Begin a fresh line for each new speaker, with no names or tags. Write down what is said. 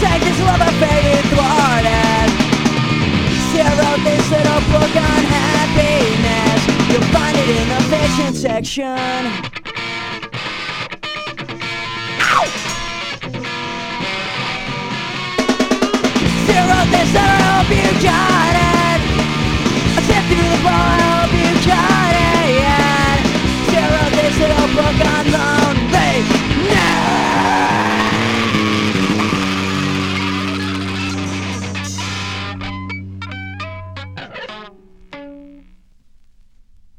sang this love affair thwarted. She wrote this little book on happiness. You'll find it in the fiction section. Zero, this,